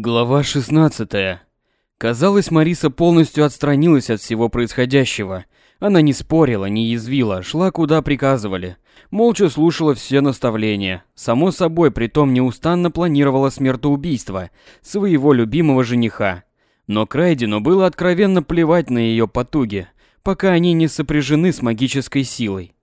Глава 16. Казалось, Мариса полностью отстранилась от всего происходящего. Она не спорила, не язвила, шла куда приказывали. Молча слушала все наставления. Само собой, притом неустанно планировала смертоубийство своего любимого жениха. Но Крайдену было откровенно плевать на ее потуги, пока они не сопряжены с магической силой.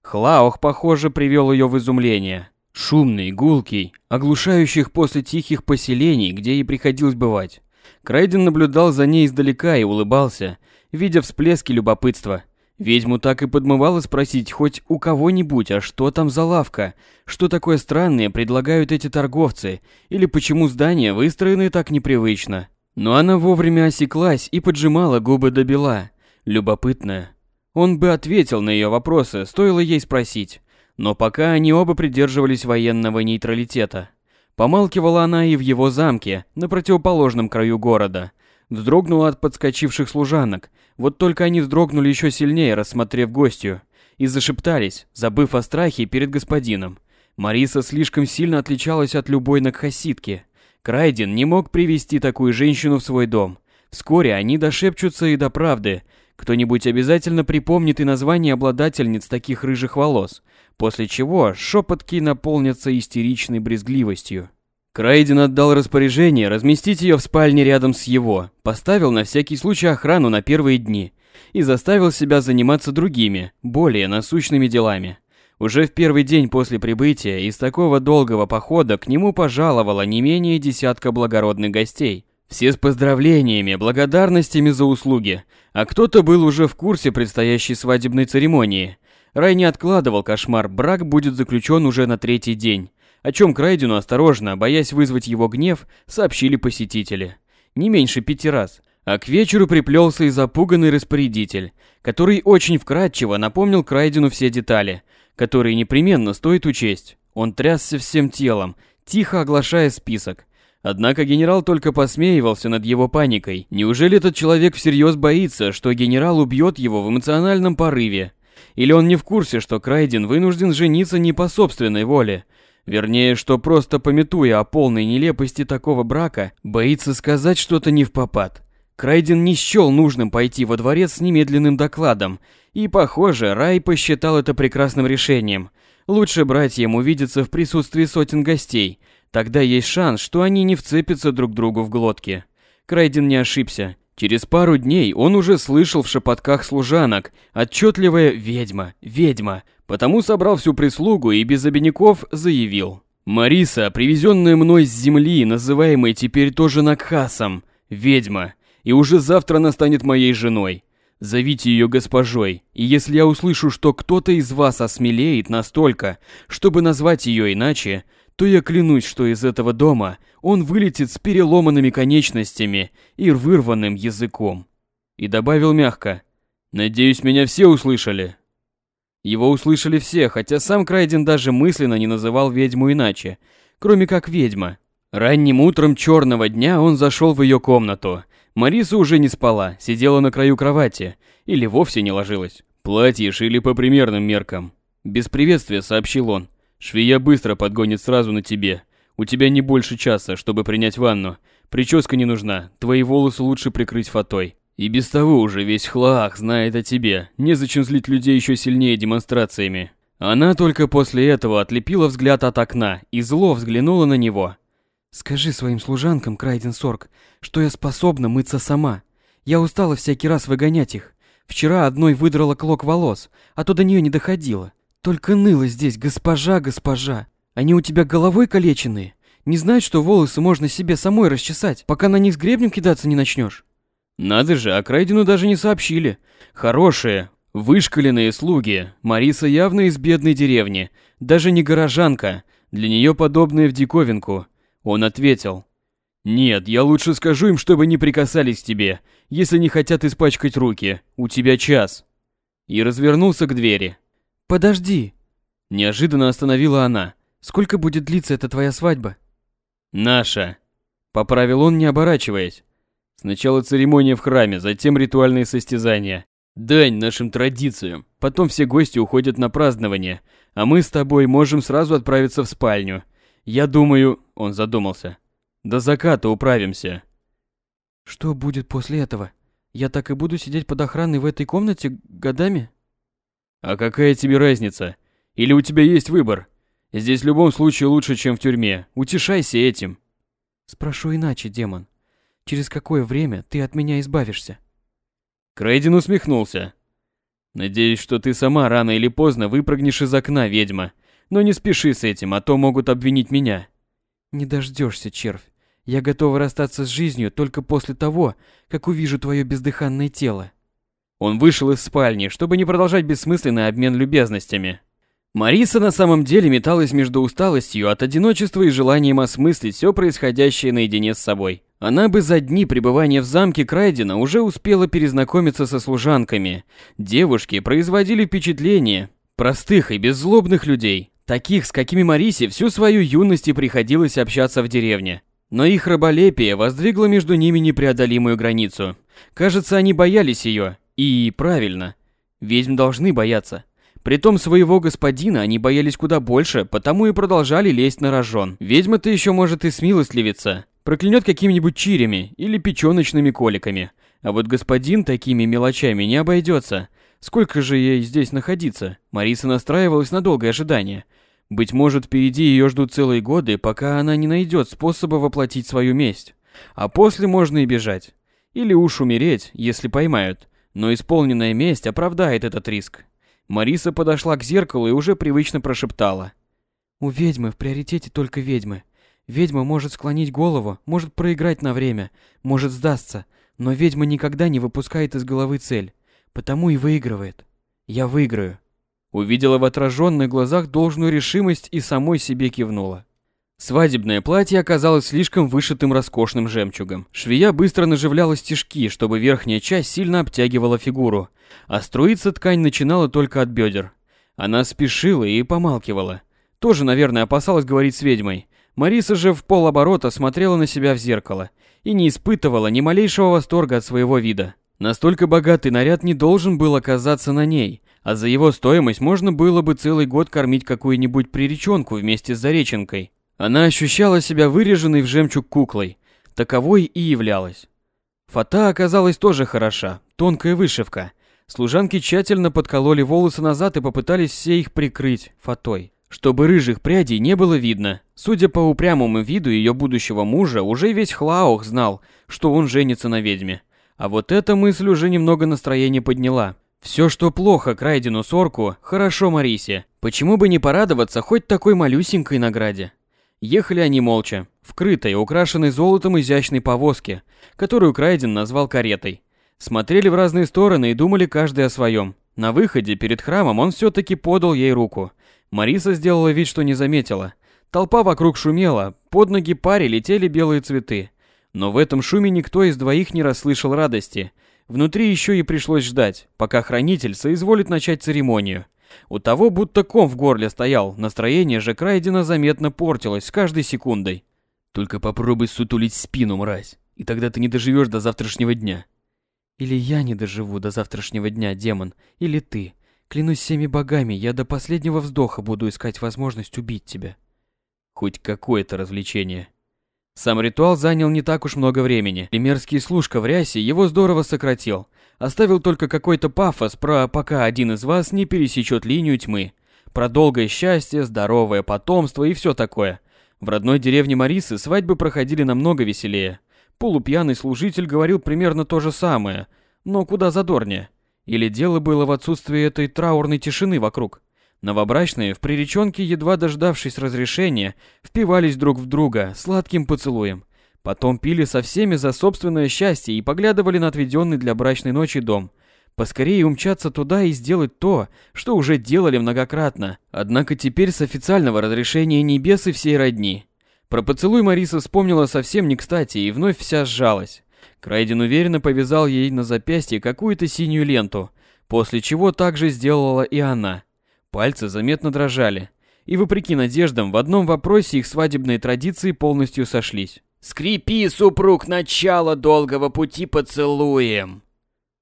Хлаох, похоже, привел ее в изумление. Шумный, гулкий, оглушающих после тихих поселений, где ей приходилось бывать. Крайден наблюдал за ней издалека и улыбался, видя всплески любопытства. Ведьму так и подмывало спросить хоть у кого-нибудь, а что там за лавка, что такое странное предлагают эти торговцы, или почему здания выстроены так непривычно. Но она вовремя осеклась и поджимала губы до бела. Любопытная. Он бы ответил на ее вопросы, стоило ей спросить. Но пока они оба придерживались военного нейтралитета. Помалкивала она и в его замке, на противоположном краю города. Вздрогнула от подскочивших служанок. Вот только они вздрогнули еще сильнее, рассмотрев гостью. И зашептались, забыв о страхе перед господином. Мариса слишком сильно отличалась от любой накхаситки. Крайден не мог привести такую женщину в свой дом. Вскоре они дошепчутся и до правды. Кто-нибудь обязательно припомнит и название обладательниц таких рыжих волос, после чего шепотки наполнятся истеричной брезгливостью. Крайден отдал распоряжение разместить ее в спальне рядом с его, поставил на всякий случай охрану на первые дни и заставил себя заниматься другими, более насущными делами. Уже в первый день после прибытия из такого долгого похода к нему пожаловало не менее десятка благородных гостей. Все с поздравлениями, благодарностями за услуги, а кто-то был уже в курсе предстоящей свадебной церемонии – Рай не откладывал кошмар, брак будет заключен уже на третий день, о чем Крайдену осторожно, боясь вызвать его гнев, сообщили посетители. Не меньше пяти раз. А к вечеру приплелся и запуганный распорядитель, который очень вкратчиво напомнил Крайдену все детали, которые непременно стоит учесть. Он трясся всем телом, тихо оглашая список. Однако генерал только посмеивался над его паникой. Неужели этот человек всерьез боится, что генерал убьет его в эмоциональном порыве? Или он не в курсе, что Крайден вынужден жениться не по собственной воле? Вернее, что просто пометуя о полной нелепости такого брака, боится сказать что-то не в попад. Крайден не счел нужным пойти во дворец с немедленным докладом, и, похоже, Рай посчитал это прекрасным решением. Лучше братьям увидеться в присутствии сотен гостей, тогда есть шанс, что они не вцепятся друг другу в глотки. Крайден не ошибся. Через пару дней он уже слышал в шепотках служанок отчетливое «ведьма, ведьма», потому собрал всю прислугу и без обиняков заявил. «Мариса, привезенная мной с земли, называемой теперь тоже Накхасом, ведьма, и уже завтра она станет моей женой. Зовите ее госпожой, и если я услышу, что кто-то из вас осмелеет настолько, чтобы назвать ее иначе, то я клянусь, что из этого дома он вылетит с переломанными конечностями и вырванным языком. И добавил мягко, «Надеюсь, меня все услышали». Его услышали все, хотя сам Крайден даже мысленно не называл ведьму иначе, кроме как ведьма. Ранним утром черного дня он зашел в ее комнату. Мариса уже не спала, сидела на краю кровати или вовсе не ложилась. Платье шили по примерным меркам. Без приветствия сообщил он. Швея быстро подгонит сразу на тебе. У тебя не больше часа, чтобы принять ванну. Прическа не нужна, твои волосы лучше прикрыть фатой. И без того уже весь Хлаах знает о тебе. Незачем злить людей еще сильнее демонстрациями. Она только после этого отлепила взгляд от окна и зло взглянула на него. «Скажи своим служанкам, Крайден Сорг, что я способна мыться сама. Я устала всякий раз выгонять их. Вчера одной выдрала клок волос, а то до нее не доходило. Только ныла здесь, госпожа, госпожа. Они у тебя головой калеченные. Не знают, что волосы можно себе самой расчесать, пока на них с гребнем кидаться не начнешь. Надо же, а Крайдену даже не сообщили. Хорошие, вышкаленные слуги. Мариса явно из бедной деревни, даже не горожанка. Для нее подобное в диковинку. Он ответил. «Нет, я лучше скажу им, чтобы не прикасались к тебе, если не хотят испачкать руки. У тебя час». И развернулся к двери. «Подожди!» Неожиданно остановила она. «Сколько будет длиться эта твоя свадьба?» «Наша!» Поправил он, не оборачиваясь. Сначала церемония в храме, затем ритуальные состязания. Дань нашим традициям. Потом все гости уходят на празднование, а мы с тобой можем сразу отправиться в спальню. Я думаю, он задумался. До заката управимся. Что будет после этого? Я так и буду сидеть под охраной в этой комнате годами? А какая тебе разница? Или у тебя есть выбор? Здесь в любом случае лучше, чем в тюрьме. Утешайся этим. Спрошу иначе, демон. Через какое время ты от меня избавишься? Крейден усмехнулся. Надеюсь, что ты сама рано или поздно выпрыгнешь из окна, ведьма. Но не спеши с этим, а то могут обвинить меня. Не дождешься, червь. Я готова расстаться с жизнью только после того, как увижу твое бездыханное тело. Он вышел из спальни, чтобы не продолжать бессмысленный обмен любезностями. Мариса на самом деле металась между усталостью от одиночества и желанием осмыслить все происходящее наедине с собой. Она бы за дни пребывания в замке Крайдена уже успела перезнакомиться со служанками. Девушки производили впечатление простых и беззлобных людей, таких, с какими Марисе всю свою юность и приходилось общаться в деревне. Но их раболепие воздвигло между ними непреодолимую границу. Кажется, они боялись ее. И правильно. Ведьм должны бояться. Притом своего господина они боялись куда больше, потому и продолжали лезть на рожон. Ведьма-то еще может и смилостливиться. Проклянет какими-нибудь чирями или печёночными коликами. А вот господин такими мелочами не обойдется. Сколько же ей здесь находиться? Мариса настраивалась на долгое ожидание. Быть может, впереди ее ждут целые годы, пока она не найдет способа воплотить свою месть. А после можно и бежать. Или уж умереть, если поймают. Но исполненная месть оправдает этот риск. Мариса подошла к зеркалу и уже привычно прошептала. «У ведьмы в приоритете только ведьмы. Ведьма может склонить голову, может проиграть на время, может сдастся, но ведьма никогда не выпускает из головы цель, потому и выигрывает. Я выиграю». Увидела в отраженных глазах должную решимость и самой себе кивнула. Свадебное платье оказалось слишком вышитым роскошным жемчугом. Швея быстро наживляла стежки, чтобы верхняя часть сильно обтягивала фигуру, а струиться ткань начинала только от бедер. Она спешила и помалкивала. Тоже, наверное, опасалась говорить с ведьмой. Мариса же в полоборота смотрела на себя в зеркало и не испытывала ни малейшего восторга от своего вида. Настолько богатый наряд не должен был оказаться на ней, а за его стоимость можно было бы целый год кормить какую-нибудь приреченку вместе с Зареченкой. Она ощущала себя выреженной в жемчуг куклой, таковой и являлась. Фата оказалась тоже хороша, тонкая вышивка. Служанки тщательно подкололи волосы назад и попытались все их прикрыть фатой, чтобы рыжих прядей не было видно. Судя по упрямому виду ее будущего мужа, уже весь Хлаух знал, что он женится на ведьме. А вот эта мысль уже немного настроение подняла. Все, что плохо Крайдену Сорку, хорошо Марисе. Почему бы не порадоваться хоть такой малюсенькой награде? Ехали они молча, в крытой, украшенной золотом изящной повозке, которую Крайден назвал каретой. Смотрели в разные стороны и думали каждый о своем. На выходе перед храмом он все-таки подал ей руку. Мариса сделала вид, что не заметила. Толпа вокруг шумела, под ноги паре летели белые цветы. Но в этом шуме никто из двоих не расслышал радости – Внутри еще и пришлось ждать, пока хранитель соизволит начать церемонию. У того будто ком в горле стоял, настроение же Крайдена заметно портилось с каждой секундой. «Только попробуй сутулить спину, мразь, и тогда ты не доживешь до завтрашнего дня». «Или я не доживу до завтрашнего дня, демон, или ты. Клянусь всеми богами, я до последнего вздоха буду искать возможность убить тебя». «Хоть какое-то развлечение». Сам ритуал занял не так уж много времени. Примерский служка в рясе его здорово сократил. Оставил только какой-то пафос про «пока один из вас не пересечет линию тьмы». Про долгое счастье, здоровое потомство и все такое. В родной деревне Марисы свадьбы проходили намного веселее. Полупьяный служитель говорил примерно то же самое, но куда задорнее. Или дело было в отсутствии этой траурной тишины вокруг. Новобрачные в приреченке, едва дождавшись разрешения, впивались друг в друга сладким поцелуем. Потом пили со всеми за собственное счастье и поглядывали на отведенный для брачной ночи дом. Поскорее умчаться туда и сделать то, что уже делали многократно. Однако теперь с официального разрешения небес и всей родни. Про поцелуй Мариса вспомнила совсем не кстати и вновь вся сжалась. Крайден уверенно повязал ей на запястье какую-то синюю ленту, после чего так же сделала и она – Пальцы заметно дрожали. И вопреки надеждам, в одном вопросе их свадебные традиции полностью сошлись. «Скрипи, супруг, начало долгого пути поцелуем!»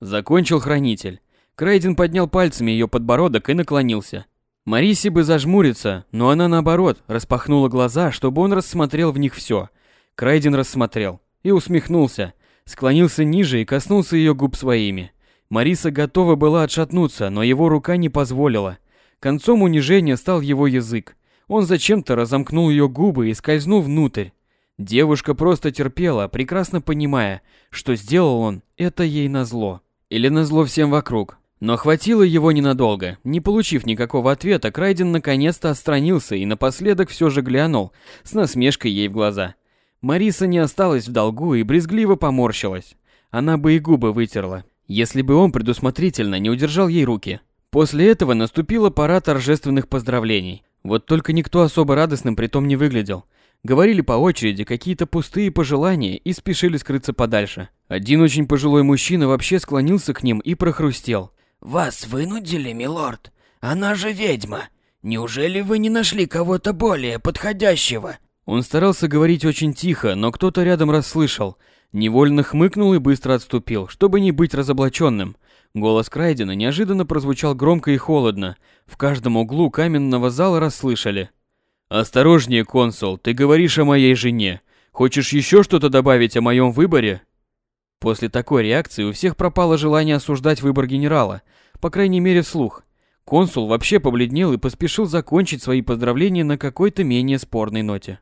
Закончил хранитель. Крейден поднял пальцами ее подбородок и наклонился. Марисе бы зажмуриться, но она наоборот распахнула глаза, чтобы он рассмотрел в них все. Крайден рассмотрел и усмехнулся, склонился ниже и коснулся ее губ своими. Мариса готова была отшатнуться, но его рука не позволила. Концом унижения стал его язык. Он зачем-то разомкнул ее губы и скользнул внутрь. Девушка просто терпела, прекрасно понимая, что сделал он это ей назло. Или назло всем вокруг. Но хватило его ненадолго. Не получив никакого ответа, Крайден наконец-то отстранился и напоследок все же глянул с насмешкой ей в глаза. Мариса не осталась в долгу и брезгливо поморщилась. Она бы и губы вытерла, если бы он предусмотрительно не удержал ей руки. После этого наступила пора торжественных поздравлений. Вот только никто особо радостным притом не выглядел. Говорили по очереди какие-то пустые пожелания и спешили скрыться подальше. Один очень пожилой мужчина вообще склонился к ним и прохрустел. «Вас вынудили, милорд? Она же ведьма. Неужели вы не нашли кого-то более подходящего?» Он старался говорить очень тихо, но кто-то рядом расслышал. Невольно хмыкнул и быстро отступил, чтобы не быть разоблаченным. Голос Крайдена неожиданно прозвучал громко и холодно. В каждом углу каменного зала расслышали. «Осторожнее, консул, ты говоришь о моей жене. Хочешь еще что-то добавить о моем выборе?» После такой реакции у всех пропало желание осуждать выбор генерала, по крайней мере вслух. Консул вообще побледнел и поспешил закончить свои поздравления на какой-то менее спорной ноте.